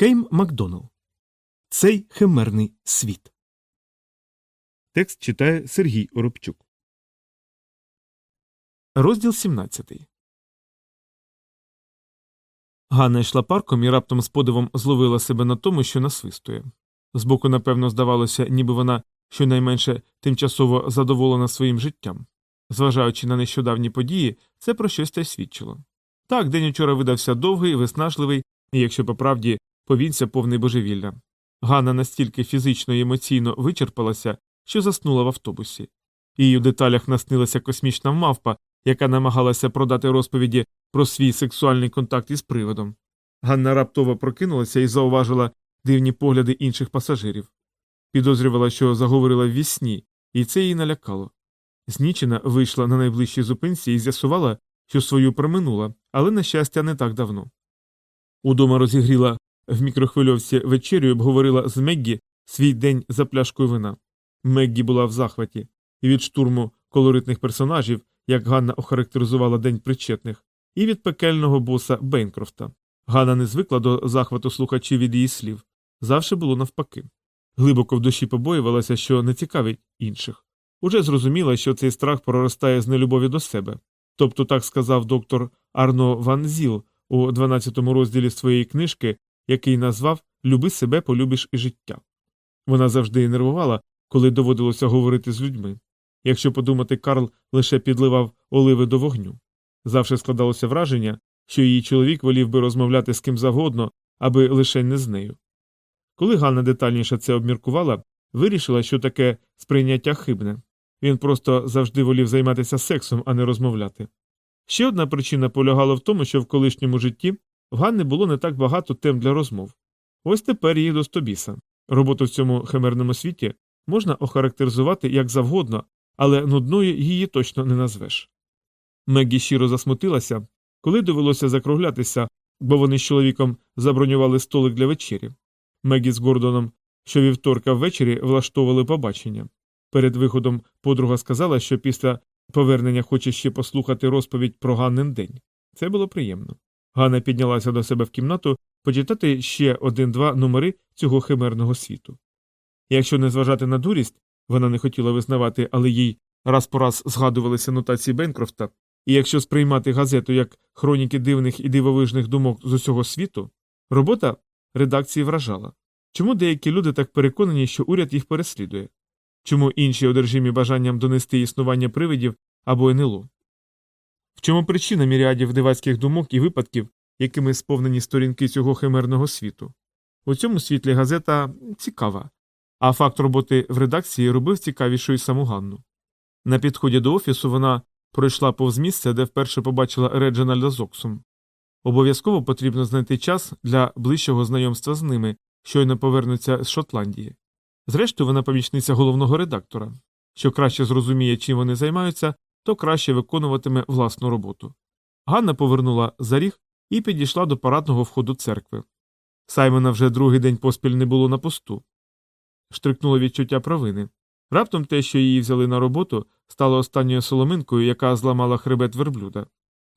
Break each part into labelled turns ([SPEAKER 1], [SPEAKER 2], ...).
[SPEAKER 1] Кейм Макдоналл. Цей химерний світ.
[SPEAKER 2] Текст читає Сергій Оробчук.
[SPEAKER 1] Розділ 17. Ганна йшла парком і раптом з подивом зловила себе на тому, що насвистує. Збоку, напевно, здавалося, ніби вона щонайменше тимчасово задоволена своїм життям. Зважаючи на нещодавні події, це про щось та свідчило. Так, день учора видався довгий, виснажливий, і, якщо по правді, повінця повний божевілля. Ганна настільки фізично і емоційно вичерпалася, що заснула в автобусі. Їй у деталях наснилася космічна мавпа, яка намагалася продати розповіді про свій сексуальний контакт із приводом. Ганна раптово прокинулася і зауважила дивні погляди інших пасажирів. Підозрювала, що заговорила в вісні, і це її налякало. Знічена вийшла на найближчій зупинці і з'ясувала, що свою проминула, але, на щастя, не так давно. Удома розігріла в мікрохвильовці вечерю обговорила з Меггі свій день за пляшкою вина. Меггі була в захваті, і від штурму колоритних персонажів, як Ганна охарактеризувала день причетних, і від пекельного боса Бейнкрофта. Ганна не звикла до захвату слухачів від її слів. Завше було навпаки. Глибоко в душі побоювалася, що не цікавить інших. Уже зрозуміла, що цей страх проростає з нелюбові до себе. Тобто так сказав доктор Арно Ван Зіл у 12 розділі своєї книжки, який назвав Люби себе, полюбиш і життя. Вона завжди нервувала, коли доводилося говорити з людьми. Якщо подумати, Карл лише підливав оливи до вогню. Завше складалося враження, що її чоловік волів би розмовляти з ким завгодно, аби лише не з нею. Коли Ганна детальніше це обміркувала, вирішила, що таке сприйняття хибне. Він просто завжди волів займатися сексом, а не розмовляти. Ще одна причина полягала в тому, що в колишньому житті в Ганни було не так багато тем для розмов. Ось тепер її до стобіса. Роботу в цьому химерному світі можна охарактеризувати як завгодно, але нудною її точно не назвеш. Меггі щиро засмутилася, коли довелося закруглятися, бо вони з чоловіком забронювали столик для вечері. Мегі з Гордоном щовівторка ввечері влаштовували побачення. Перед виходом подруга сказала, що після повернення хоче ще послухати розповідь про Ганнин день. Це було приємно. Ганна піднялася до себе в кімнату почитати ще один-два номери цього химерного світу. Якщо не зважати на дурість, вона не хотіла визнавати, але їй раз по раз згадувалися нотації Бенкрофта, і якщо сприймати газету як хроніки дивних і дивовижних думок з усього світу, робота редакції вражала. Чому деякі люди так переконані, що уряд їх переслідує? Чому інші одержимі бажанням донести існування привидів або НЛО? В чому причина міріадів дивацьких думок і випадків, якими сповнені сторінки цього химерного світу? У цьому світлі газета цікава, а факт роботи в редакції робив цікавішою саму Ганну. На підході до офісу вона пройшла повз місце, де вперше побачила Реджинальда Зоксум. Обов'язково потрібно знайти час для ближчого знайомства з ними, щойно повернуться з Шотландії. Зрештою, вона помічниця головного редактора. Що краще зрозуміє, чим вони займаються, то краще виконуватиме власну роботу. Ганна повернула за ріг і підійшла до парадного входу церкви. Саймона вже другий день поспіль не було на посту. Штрикнуло відчуття провини. Раптом те, що її взяли на роботу, стало останньою соломинкою, яка зламала хребет верблюда.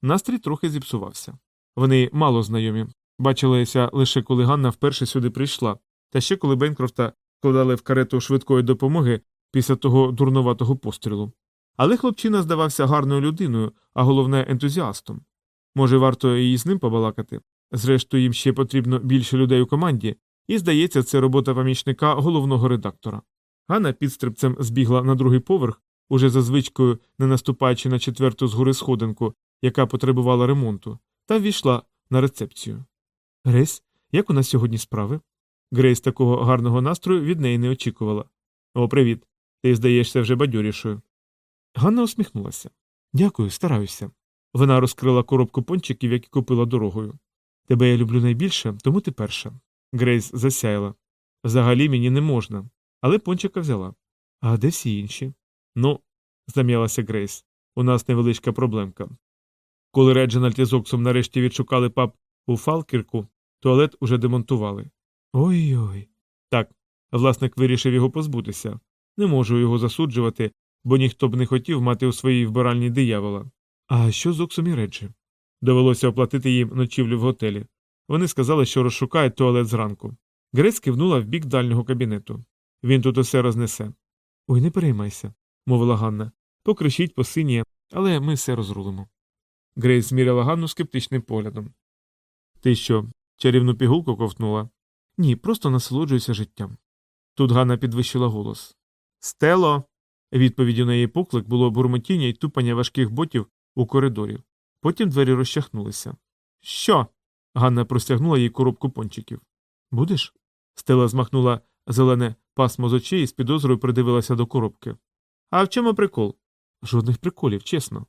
[SPEAKER 1] Настрій трохи зіпсувався. Вони мало знайомі, бачилися лише коли Ганна вперше сюди прийшла, та ще коли Бенкрофта вкладали в карету швидкої допомоги після того дурнуватого пострілу. Але хлопчина здавався гарною людиною, а головне ентузіастом. Може, варто і з ним побалакати. Зрештою, їм ще потрібно більше людей у команді, і, здається, це робота помічника головного редактора. Ганна підстрибцем збігла на другий поверх, уже за звичкою не наступаючи на четверту згори сходинку, яка потребувала ремонту, та ввійшла на рецепцію. Грейс, як у нас сьогодні справи? Грейс такого гарного настрою від неї не очікувала. О, привіт. Ти здаєшся вже бадьорішою. Ганна усміхнулася. Дякую, стараюся. Вона розкрила коробку пончиків, які купила дорогою. Тебе я люблю найбільше, тому ти перша. Грейс засяяла. Взагалі мені не можна. Але пончика взяла. А де всі інші? Ну, зам'ялася Грейс. У нас невеличка проблемка. Коли Реджинальд і Зоксом нарешті відшукали пап у Фалкірку, туалет уже демонтували. Ой ой. Так, власник вирішив його позбутися. Не можу його засуджувати, бо ніхто б не хотів мати у своїй вбиральні диявола. А що з Оксом і Реджі? Довелося оплатити їм ночівлю в готелі. Вони сказали, що розшукають туалет зранку. Грейс кивнула в бік дальнього кабінету. Він тут усе рознесе. Ой, не переймайся, мовила Ганна. Покричіть, посиніє, але ми все розрулимо. Грейс зміряла Ганну скептичним поглядом. Ти що, чарівну пігулку ковтнула? Ні, просто насолоджуюся життям. Тут Ганна підвищила голос. Стело. Відповіддю на її поклик було бурмотіння й тупання важких ботів у коридорі. Потім двері розчахнулися. Що? Ганна простягнула їй коробку пончиків. Будеш? Стела змахнула зелене пасмо з очей і з підозрою придивилася до коробки. А в чому прикол? Жодних приколів, чесно.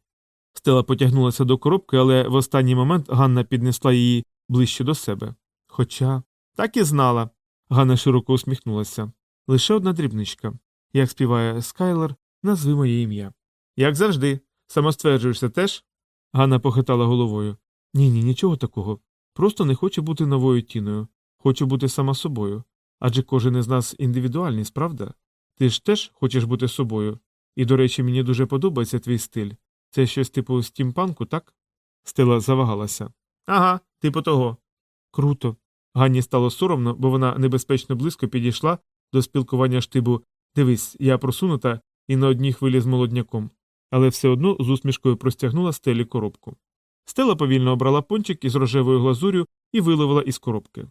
[SPEAKER 1] Стела потягнулася до коробки, але в останній момент Ганна піднесла її ближче до себе. Хоча так і знала. Ганна широко усміхнулася. Лише одна дрібничка. Як співає Скайлер, назви моє ім'я. Як завжди. Самостверджуєшся теж? Ганна похитала головою. Ні, ні, нічого такого. Просто не хочу бути новою тіною. Хочу бути сама собою. Адже кожен із нас індивідуальність, правда? Ти ж теж хочеш бути собою. І, до речі, мені дуже подобається твій стиль. Це щось типу стімпанку, так? Стела завагалася. Ага, типу того. Круто. Ганні стало соромно, бо вона небезпечно близько підійшла до спілкування штибу Дивись, я просунута і на одній хвилі з молодняком, але все одно з усмішкою простягнула стелі коробку. Стела повільно обрала пончик із рожевою глазур'ю і виловила із коробки.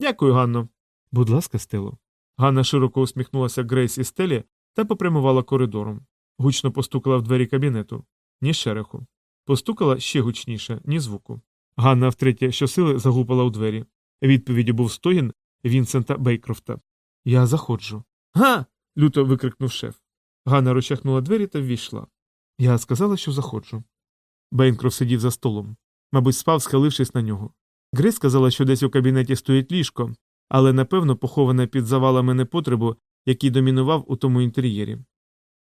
[SPEAKER 1] Дякую, Ганно. Будь ласка, Стело. Ганна широко усміхнулася Грейс і стелі та попрямувала коридором. Гучно постукала в двері кабінету, ні шереху. Постукала ще гучніше, ні звуку. Ганна втретє щосили загупала у двері. Відповіддю був стогін Вінсента Бейкрофта. Я заходжу. Га. Люто викрикнув шеф. Ганна розчахнула двері та ввійшла. Я сказала, що заходжу. Бейнкрофт сидів за столом. Мабуть, спав, схилившись на нього. Грейс сказала, що десь у кабінеті стоїть ліжко, але напевно поховане під завалами непотребу, який домінував у тому інтер'єрі.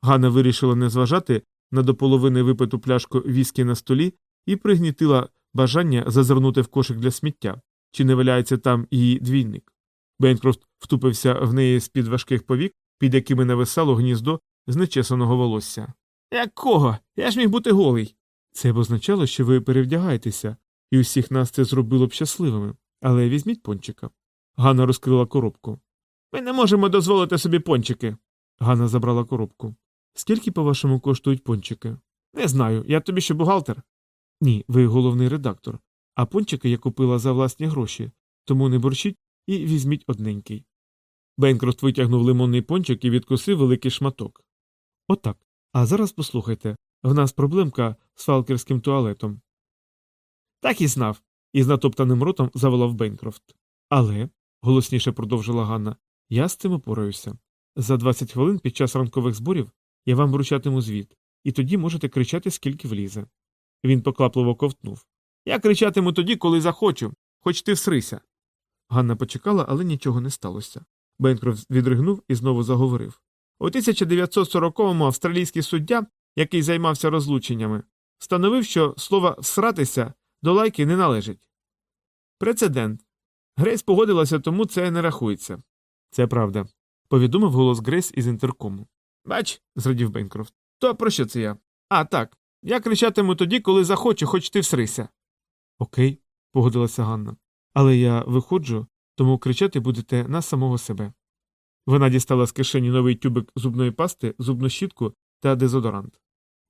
[SPEAKER 1] Ганна вирішила не зважати на до половини випиту пляшку віскі на столі і пригнітила бажання зазирнути в кошик для сміття, чи не валяється там її двійник. Бейнкрофт втупився в неї з під важких повік, під якими нависало гніздо з нечесаного волосся. Якого? Я ж міг бути голий. Це б означало, що ви перевдягаєтеся, і усіх нас це зробило б щасливими. Але візьміть пончика. Ганна розкрила коробку. Ми не можемо дозволити собі пончики. Ганна забрала коробку. Скільки, по-вашому, коштують пончики? Не знаю. Я тобі ще бухгалтер. Ні, ви головний редактор. А пончики я купила за власні гроші, тому не борщіть і візьміть одненький. Бейнкрофт витягнув лимонний пончик і відкусив великий шматок. Отак. А зараз послухайте в нас проблемка з фалкерським туалетом. Так і знав. із натоптаним ротом заволав Бейнкрофт. Але, голосніше продовжила Ганна, я з цим опораюся. За 20 хвилин під час ранкових зборів я вам вручатиму звіт, і тоді можете кричати, скільки влізе. Він поквапливо ковтнув. Я кричатиму тоді, коли захочу, хоч ти всрися. Ганна почекала, але нічого не сталося. Бенкрофт відригнув і знову заговорив. У 1940-му австралійський суддя, який займався розлученнями, встановив, що слово всратися до лайки не належить. Прецедент. Грейс погодилася, тому це не рахується. Це правда. Повідомив голос Грейс із інтеркому. Бач, зрадів Бенкрофт. То про що це я? А, так. Я кричатиму тоді, коли захочу, хоч ти всрися. Окей, погодилася Ганна. Але я виходжу, тому кричати будете на самого себе. Вона дістала з кишені новий тюбик зубної пасти, зубну щітку та дезодорант.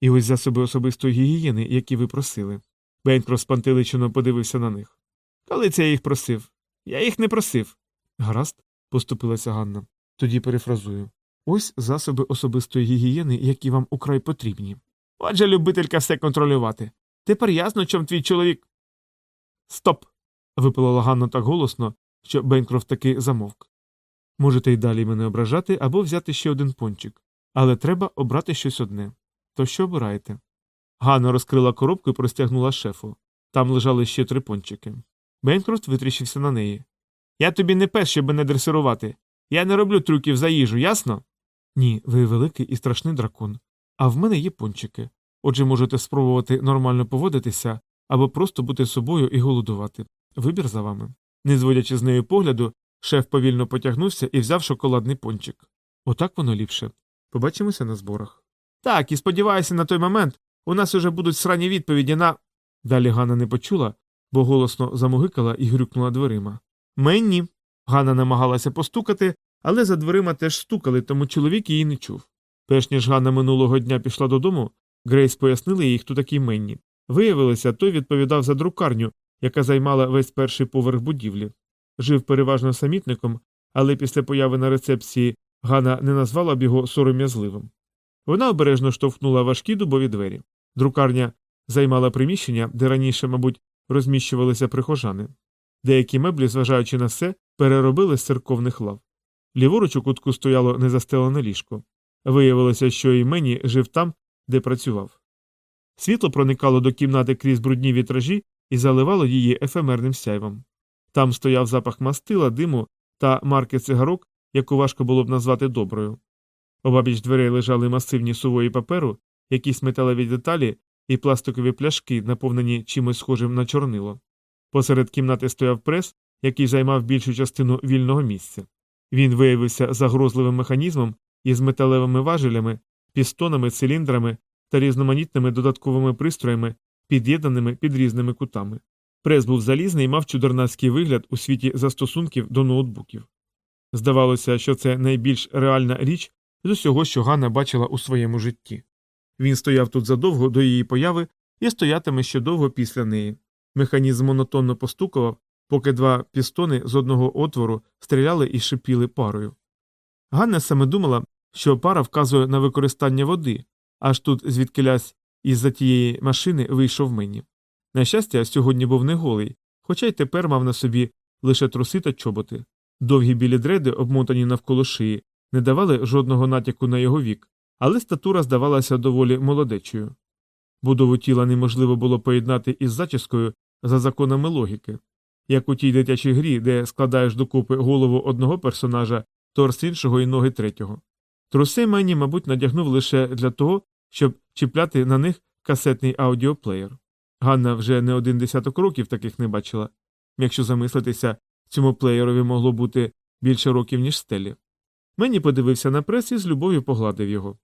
[SPEAKER 1] І ось засоби особистої гігієни, які ви просили. Бейнкрофт спантеличено подивився на них. Коли це я їх просив? Я їх не просив. Гаразд, поступилася Ганна. Тоді перефразую. Ось засоби особистої гігієни, які вам украй потрібні. Отже, любителька все контролювати. Тепер ясно, чом твій чоловік. Стоп. випалила Ганна так голосно, що Бейнкрофт таки замовк. Можете й далі мене ображати або взяти ще один пончик, але треба обрати щось одне. То що обираєте? Ганна розкрила коробку і простягнула шефу. Там лежали ще три пончики. Бейнкрофт витріщився на неї. Я тобі не пес, щоб мене дресирувати. Я не роблю трюків за їжу, ясно? Ні, ви великий і страшний дракон. А в мене є пончики. Отже, можете спробувати нормально поводитися або просто бути собою і голодувати. Вибір за вами. Не зводячи з нею погляду, шеф повільно потягнувся і взяв шоколадний пончик. Отак воно ліпше. Побачимося на зборах. Так, і сподіваюся, на той момент у нас уже будуть срані відповіді на. Далі Ганна не почула, бо голосно замугикала і грюкнула дверима. Менні. Ганна намагалася постукати, але за дверима теж стукали, тому чоловік її не чув. Перш ніж Ганна минулого дня пішла додому, Грейс пояснила їй, хто такий Менні. Виявилося, той відповідав за друкарню, яка займала весь перший поверх будівлі. Жив переважно самітником, але після появи на рецепції Ганна не назвала б його сором'язливим. Вона обережно штовхнула важкі дубові двері. Друкарня займала приміщення, де раніше, мабуть, розміщувалися прихожани. Деякі меблі, зважаючи на все, переробили з церковних лав. Ліворуч у кутку стояло незастелене ліжко. Виявилося, що і мені жив там, де працював. Світло проникало до кімнати крізь брудні вітражі і заливало її ефемерним сяйвом. Там стояв запах мастила, диму та марки цигарок, яку важко було б назвати доброю. Обабіч дверей лежали масивні сувої паперу, якісь металеві деталі і пластикові пляшки, наповнені чимось схожим на чорнило. Посеред кімнати стояв прес, який займав більшу частину вільного місця. Він виявився загрозливим механізмом із металевими важелями, пістонами, циліндрами та різноманітними додатковими пристроями, під'єднаними під різними кутами. Прес був залізний і мав чудернацький вигляд у світі застосунків до ноутбуків. Здавалося, що це найбільш реальна річ з усього, що Ганна бачила у своєму житті. Він стояв тут задовго до її появи і стоятиме ще довго після неї. Механізм монотонно постукував, поки два пістони з одного отвору стріляли і шипіли парою. Ганна саме думала, що пара вказує на використання води, аж тут звідкилясь із за тієї машини вийшов мені. На щастя, сьогодні був не голий, хоча й тепер мав на собі лише труси та чоботи. Довгі білі дреди, обмотані навколо шиї, не давали жодного натяку на його вік, але статура здавалася доволі молодечою. Будову тіла неможливо було поєднати із зачіскою за законами логіки, як у тій дитячій грі, де складаєш докупи голову одного персонажа, торс іншого і ноги третього. Труси мені, мабуть, надягнув лише для того, щоб чіпляти на них касетний аудіоплеєр. Ганна вже не один десяток років таких не бачила. Якщо замислитися, цьому плеєрові могло бути більше років, ніж стелі. Мені подивився на прес і з любов'ю погладив його.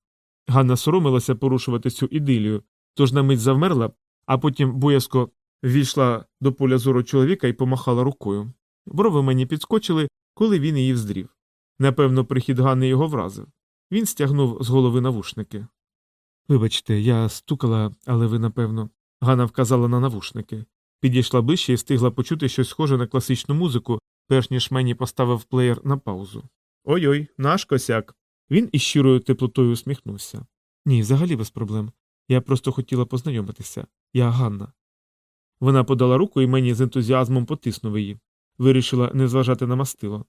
[SPEAKER 1] Ганна соромилася порушувати цю ідилію, тож на мить завмерла, а потім боязко ввійшла до поля зору чоловіка і помахала рукою. Брови мені підскочили, коли він її вздрів. Напевно, прихід Ганни його вразив. Він стягнув з голови навушники. Вибачте, я стукала, але ви, напевно. Ганна вказала на навушники. Підійшла ближче і встигла почути щось схоже на класичну музику, перш ніж мені поставив плеєр на паузу. Ой ой, наш косяк. Він із щирою теплотою усміхнувся. Ні, взагалі без проблем. Я просто хотіла познайомитися. Я Ганна. Вона подала руку і мені з ентузіазмом потиснув її. Вирішила не зважати на мастило.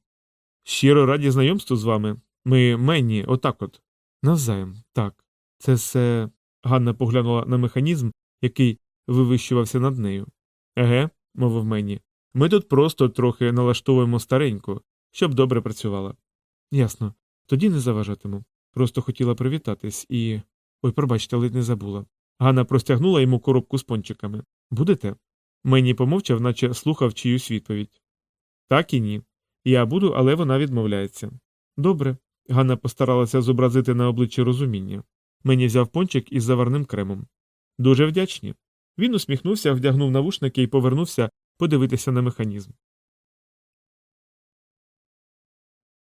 [SPEAKER 1] Щиро раді знайомству з вами. Ми Менні, отак от. Навзаєм, так. Це все. Ганна поглянула на механізм, який вивищувався над нею. Еге, мовив Менні. Ми тут просто трохи налаштовуємо стареньку, щоб добре працювала. Ясно. Тоді не заважатиму. Просто хотіла привітатись і. Ой, пробачте, ледь не забула. Ганна простягнула йому коробку з пончиками. Будете? Мені помовчав, наче слухав чиюсь відповідь. Так і ні. Я буду, але вона відмовляється. Добре. Ганна постаралася зобразити на обличчі розуміння. Мені взяв пончик із заварним кремом. Дуже вдячні. Він усміхнувся, вдягнув навушники і повернувся подивитися на механізм.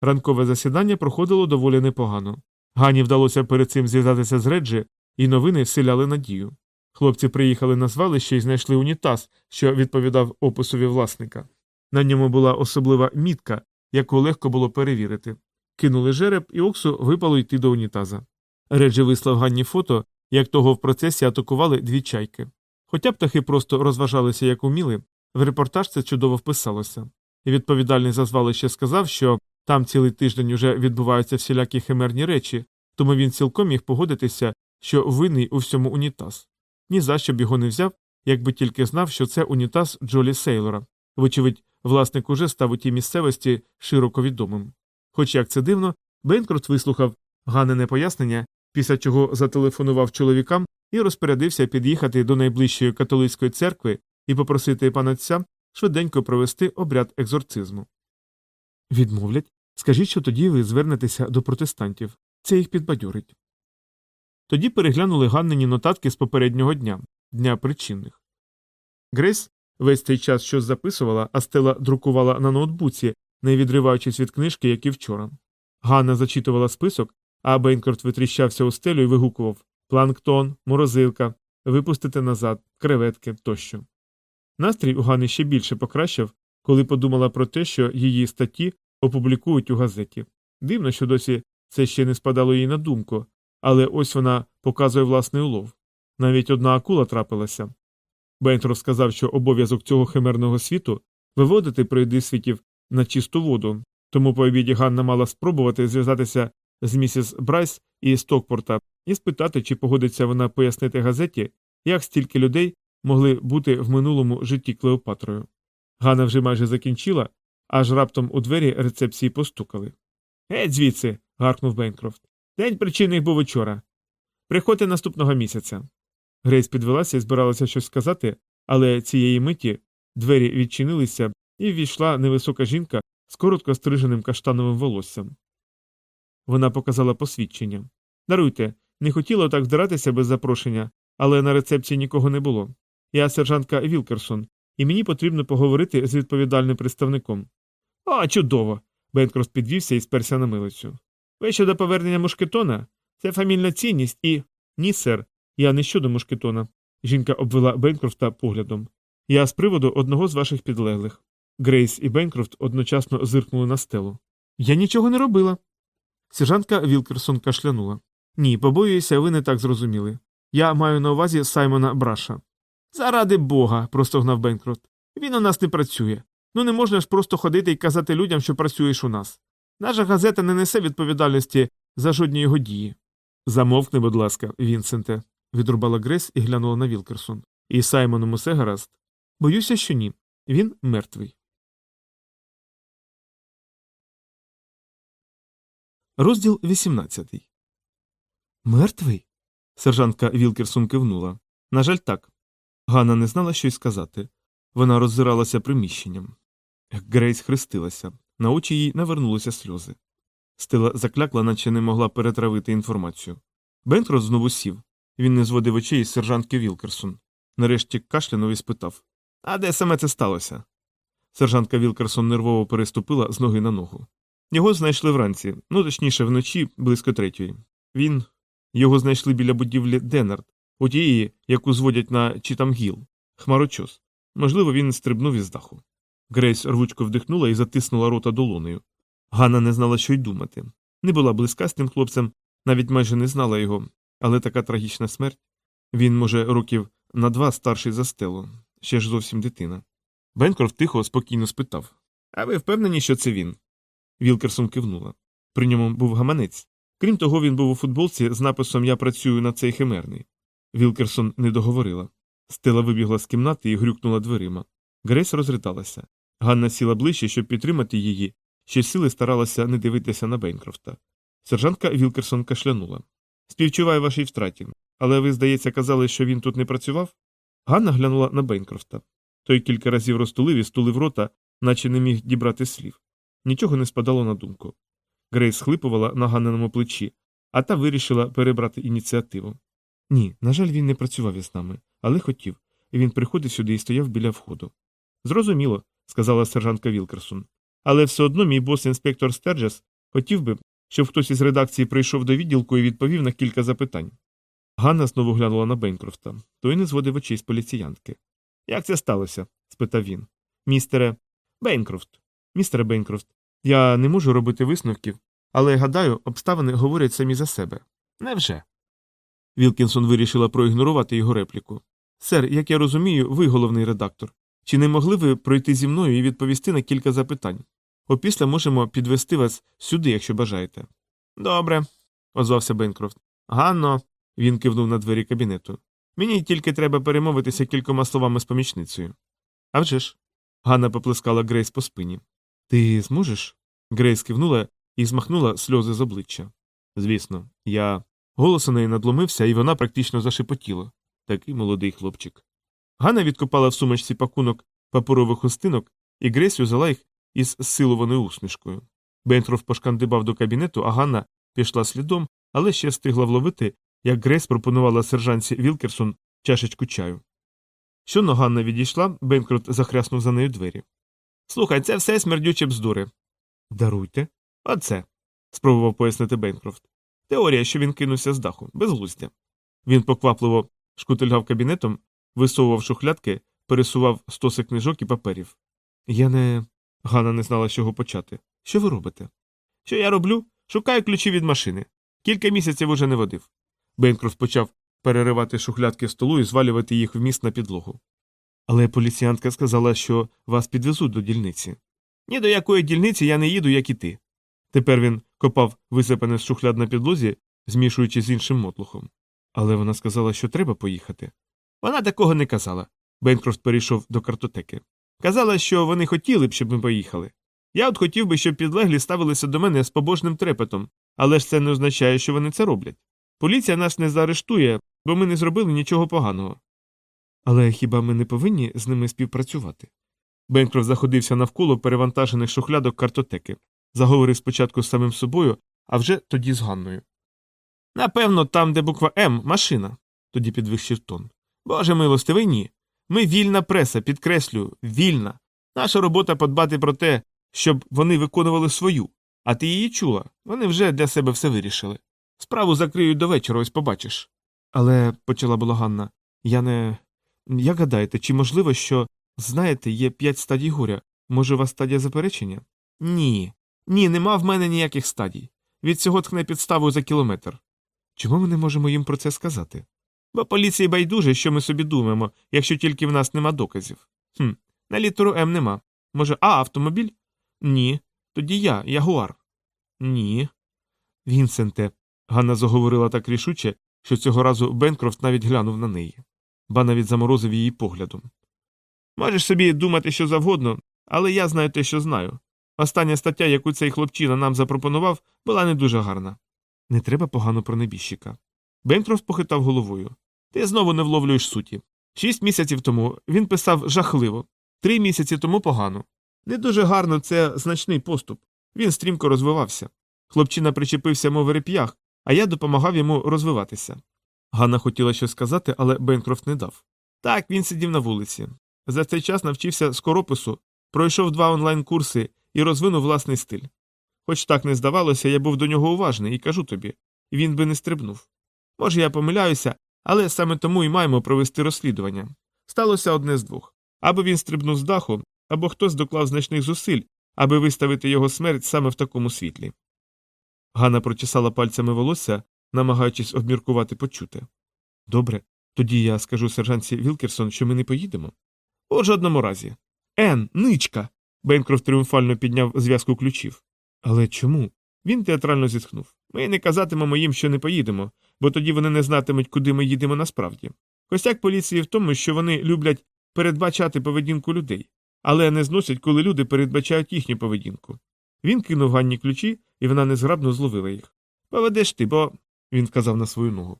[SPEAKER 1] Ранкове засідання проходило доволі непогано. Гані вдалося перед цим зв'язатися з Реджі, і новини вселяли надію. Хлопці приїхали на звалище і знайшли унітаз, що відповідав описові власника. На ньому була особлива мітка, яку легко було перевірити. Кинули жереб, і Оксу випало йти до унітаза. Реджі вислав Ганні фото, як того в процесі атакували дві чайки. Хоча птахи просто розважалися як уміли, в репортаж це чудово вписалося. І відповідальний за звалище сказав, що там цілий тиждень уже відбуваються всілякі химерні речі, тому він цілком міг погодитися, що винний у всьому унітаз. Ні за що б його не взяв, якби тільки знав, що це унітаз Джолі Сейлора. Вочевидь, власник уже став у тій місцевості широко відомим. Хоч як це дивно, Бенкрут вислухав Ганене пояснення, після чого зателефонував чоловікам і розпорядився під'їхати до найближчої католицької церкви і попросити панотця швиденько провести обряд екзорцизму. Відмовлять, скажіть, що тоді ви звернетеся до протестантів. Це їх підбадьорить. Тоді переглянули Ганнині нотатки з попереднього дня, дня причинних. Грейс Весь цей час щось записувала, а Стела друкувала на ноутбуці, не відриваючись від книжки, як і вчора. Ганна зачитувала список, а Бейнкорт витріщався у стелю і вигукував планктон, морозилка, випустити назад, креветки тощо. Настрій у Ганни ще більше покращив, коли подумала про те, що її статті опублікують у газеті. Дивно, що досі це ще не спадало їй на думку, але ось вона показує власний улов. Навіть одна акула трапилася. Бейнтроф сказав, що обов'язок цього химерного світу виводити пройди світів на чисту воду, тому по обіді Ганна мала спробувати зв'язатися з місіс Брайс і Стокпорта і спитати, чи погодиться вона пояснити газеті, як стільки людей могли бути в минулому житті Клеопатрою. Ганна вже майже закінчила, аж раптом у двері рецепції постукали. Геть звідси. гаркнув Бейнкрофт. День причинних був учора. Приходьте наступного місяця. Грейс підвелася і збиралася щось сказати, але цієї миті двері відчинилися і ввійшла невисока жінка з коротко стриженим каштановим волоссям. Вона показала посвідчення. Даруйте, не хотіла так вдиратися без запрошення, але на рецепції нікого не було. Я сержантка Вілкерсон, і мені потрібно поговорити з відповідальним представником. О, чудово. Бенкрост підвівся і сперся на милицю. Ви щодо повернення мушкетона? Це фамільна цінність і. Ні, сер, я не щодо мушкетона. Жінка обвела Бенкрофта поглядом. Я з приводу одного з ваших підлеглих. Грейс і Бенкрофт одночасно зиркнули на стелу. Я нічого не робила. Сержантка Вілкерсон кашлянула. Ні, побоююся, ви не так зрозуміли. Я маю на увазі Саймона Браша. Заради бога, простогнав Бенкрофт. Він у нас не працює. Ну не можна ж просто ходити і казати людям, що працюєш у нас. Наша газета не несе відповідальності за жодні його дії. Замовкни, будь ласка, Вінсенте, відрубала Грес і глянула на Вілкерсон. І Саймоном усе гаразд. Боюся, що ні. Він мертвий. Розділ 18 Мертвий? Сержантка Вілкерсон кивнула. На жаль, так. Ганна не знала, що й сказати. Вона роззиралася приміщенням. Грейс хрестилася, на очі їй навернулися сльози. Стела заклякла, наче не могла перетравити інформацію. Бенкрос знову сів. Він не зводив очей із сержантки Вілкерсон. Нарешті кашлянув і спитав А де саме це сталося? Сержантка Вілкерсон нервово переступила з ноги на ногу. Його знайшли вранці, ну точніше, вночі близько третьої. Він. Його знайшли біля будівлі Денард, у тієї, яку зводять на Читамгіл, хмарочос. Можливо, він стрибнув із даху. Грейс рвучко вдихнула і затиснула рота долонею. Ганна не знала, що й думати. Не була близька з тим хлопцем, навіть майже не знала його, але така трагічна смерть. Він, може, років на два старший за стелу, ще ж зовсім дитина. Бенкрофт тихо, спокійно спитав А ви впевнені, що це він? Вілкерсон кивнула. При ньому був гаманець. Крім того, він був у футболці з написом Я працюю на цей химерний. Вілкерсон не договорила. Стела вибігла з кімнати і грюкнула дверима. Грейс розриталася. Ганна сіла ближче, щоб підтримати її, ще сили старалася не дивитися на Бейнкрофта. Сержантка Вілкерсон кашлянула. Співчуваю вашій втраті. Але ви, здається, казали, що він тут не працював? Ганна глянула на Бейнкрофта. Той кілька разів розтулив і стулив рота, наче не міг дібрати слів. Нічого не спадало на думку. Грейс схлипувала на Ганненому плечі, а та вирішила перебрати ініціативу. Ні, на жаль, він не працював із нами, але хотів. Він приходив сюди і стояв біля входу. Зрозуміло, сказала сержантка Вілкерсон. Але все одно мій бос інспектор Стерджес хотів би, щоб хтось із редакції прийшов до відділку і відповів на кілька запитань. Ганна знову глянула на Бенкрофта, той не зводив очей з поліціянтки. Як це сталося? спитав він. Містере Бейнкрофт. Містере Бейнкрофт, я не можу робити висновків, але гадаю, обставини говорять самі за себе. Невже? Вілкінсон вирішила проігнорувати його репліку. Сер, як я розумію, ви головний редактор. Чи не могли ви пройти зі мною і відповісти на кілька запитань? Опісля можемо підвести вас сюди, якщо бажаєте. Добре, озвався Бенкрофт. Ганно, він кивнув на двері кабінету. Мені тільки треба перемовитися кількома словами з помічницею. «А вже ж». Ганна поплескала Грейс по спині. Ти зможеш? Грейс кивнула і змахнула сльози з обличчя. Звісно, я. Голос у неї надломився, і вона практично зашепотіла. Такий молодий хлопчик. Ганна відкопала в сумочці пакунок паперових хустинок, і Грейс взяла їх із силованою усмішкою. Бентроф пошкандибав до кабінету, а Ганна пішла слідом, але ще встигла вловити, як Грейс пропонувала сержанці Вілкерсон чашечку чаю. Щойно Ганна відійшла, Бенкрофт захряснув за нею двері. Слухай, це все смердючі бздури. Даруйте. Оце. спробував пояснити Бенкрофт. Теорія, що він кинувся з даху, безглуздя. Він поквапливо шкутильгав кабінетом, висовував шухлядки, пересував стоси книжок і паперів. Я не. Ганна не знала, з чого почати. Що ви робите? Що я роблю? Шукаю ключі від машини. Кілька місяців уже не водив. Бенкрофт почав переривати шухлядки столу і звалювати їх вміст на підлогу. Але поліціянтка сказала, що вас підвезуть до дільниці. Ні до якої дільниці я не їду, як і ти. Тепер він копав висипане з шухляд на підлозі, змішуючи з іншим мотлухом. Але вона сказала, що треба поїхати. Вона такого не казала. Бенкрофт перейшов до картотеки. Казала, що вони хотіли б, щоб ми поїхали. Я от хотів би, щоб підлеглі ставилися до мене з побожним трепетом, але ж це не означає, що вони це роблять. Поліція нас не заарештує, бо ми не зробили нічого поганого. Але хіба ми не повинні з ними співпрацювати? Бенкрофт заходився навколо перевантажених шухлядок картотеки, заговорив спочатку з самим собою, а вже тоді з Ганною. Напевно, там, де буква М, машина, тоді підвищив тон. Боже милостивий, ні. Ми вільна преса, підкреслюю, вільна. Наша робота подбати про те, щоб вони виконували свою, а ти її чула, вони вже для себе все вирішили. Справу закриють до вечора, ось побачиш. Але, почала була Ганна, я не. Як гадаєте, чи можливо, що, знаєте, є п'ять стадій горя? Може, у вас стадія заперечення? Ні. Ні, нема в мене ніяких стадій. Від цього ткне підставу за кілометр. Чому ми не можемо їм про це сказати? Бо поліції байдуже, що ми собі думаємо, якщо тільки в нас нема доказів. Хм, на літеру М нема. Може, А автомобіль? Ні. Тоді я, Ягуар. Ні. Вінсенте. Ганна заговорила так рішуче, що цього разу Бенкрофт навіть глянув на неї. Ба навіть заморозив її поглядом. Можеш собі думати, що завгодно, але я знаю те, що знаю. Остання стаття, яку цей хлопчина нам запропонував, була не дуже гарна. Не треба погано про небіжчика. Бенкрофт похитав головою. Ти знову не вловлюєш суті. Шість місяців тому він писав жахливо, три місяці тому погано. Не дуже гарно це значний поступ. Він стрімко розвивався. Хлопчина причепився, мов реп'ях, а я допомагав йому розвиватися. Ганна хотіла щось сказати, але Бенкрофт не дав. Так, він сидів на вулиці. За цей час навчився скоропису, пройшов два онлайн-курси і розвинув власний стиль. Хоч так не здавалося, я був до нього уважний і кажу тобі, він би не стрибнув. Може, я помиляюся, але саме тому і маємо провести розслідування. Сталося одне з двох або він стрибнув з даху, або хтось доклав значних зусиль, аби виставити його смерть саме в такому світлі. Ганна прочесала пальцями волосся, намагаючись обміркувати почуте. Добре, тоді я скажу сержантці Вілкерсон, що ми не поїдемо. У жодному разі. Ен, ничка. Бенкрофт тріумфально підняв зв'язку ключів. Але чому? Він театрально зітхнув. Ми не казатимемо їм, що не поїдемо, бо тоді вони не знатимуть, куди ми їдемо насправді. Косяк поліції в тому, що вони люблять передбачати поведінку людей, але не зносять, коли люди передбачають їхню поведінку. Він кинув Ганні ключі, і вона незграбно зловила їх. Поведеш ти, бо. Він вказав на свою ногу.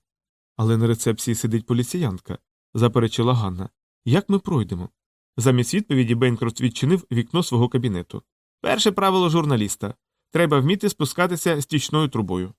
[SPEAKER 1] Але на рецепції сидить поліціянка, заперечила Ганна. Як ми пройдемо? Замість відповіді Бенкрофт відчинив вікно свого кабінету. Перше правило журналіста треба вміти спускатися стічною трубою.